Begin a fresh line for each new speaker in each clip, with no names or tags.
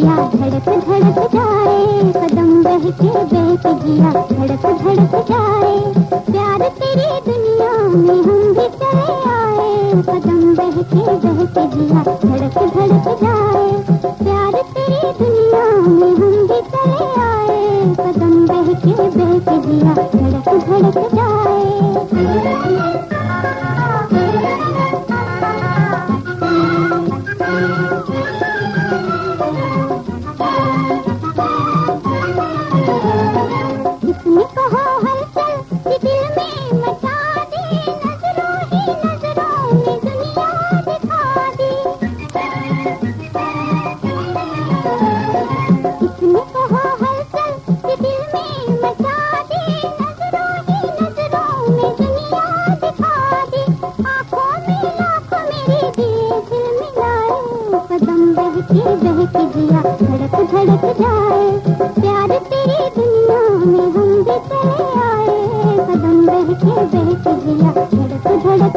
जिया धड़क धड़क जाए। कदम बहके बहके जिया धड़क धड़क जाए। प्यार तेरी दुनिया में हम भी चले आए। कदम बहके बहके जिया धड़क धड़क जाए। प्यार तेरी दुनिया में हम भी चले आए। कदम बहके बहके जिया धड़क धड़क जाए। बहके बहके जिया धड़क धड़क जाए, प्यार तेरी दुनिया में हम भी चले आए। कदम बहके बहके जिया धड़क धड़क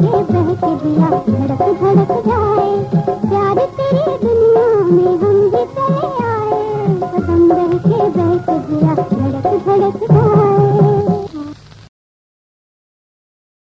कदम बहक दिया धड़क धड़क जाए प्यार तेरी दुनिया में हम भी चले आए बहके बहक दिया धड़क धड़क जाए